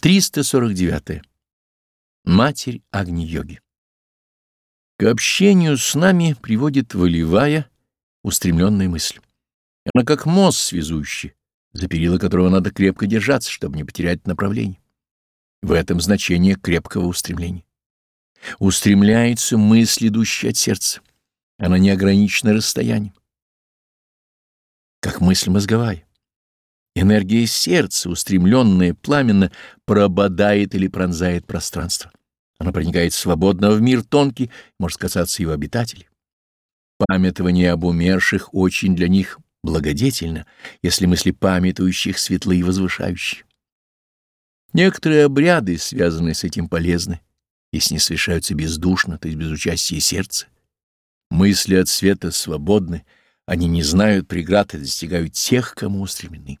349. Матерь Агни-йоги. К общению с нами приводит волевая, устремленная мысль. Она как мост связующий, за перила которого надо крепко держаться, чтобы не потерять направление. В этом значение крепкого устремления. Устремляется мысль, идущая от сердца. Она не ограничена расстоянием. Как мысль мозговая. Энергия сердца, устремленная пламенно, прободает или пронзает пространство. Она проникает свободно в мир тонкий, может касаться его обитателей. Памятование об умерших очень для них благодетельно, если мысли памятующих светлы и возвышающие. Некоторые обряды, связанные с этим, полезны, если не совершаются бездушно, то есть без участия сердца. Мысли от света свободны, они не знают преград и достигают тех, кому устремлены.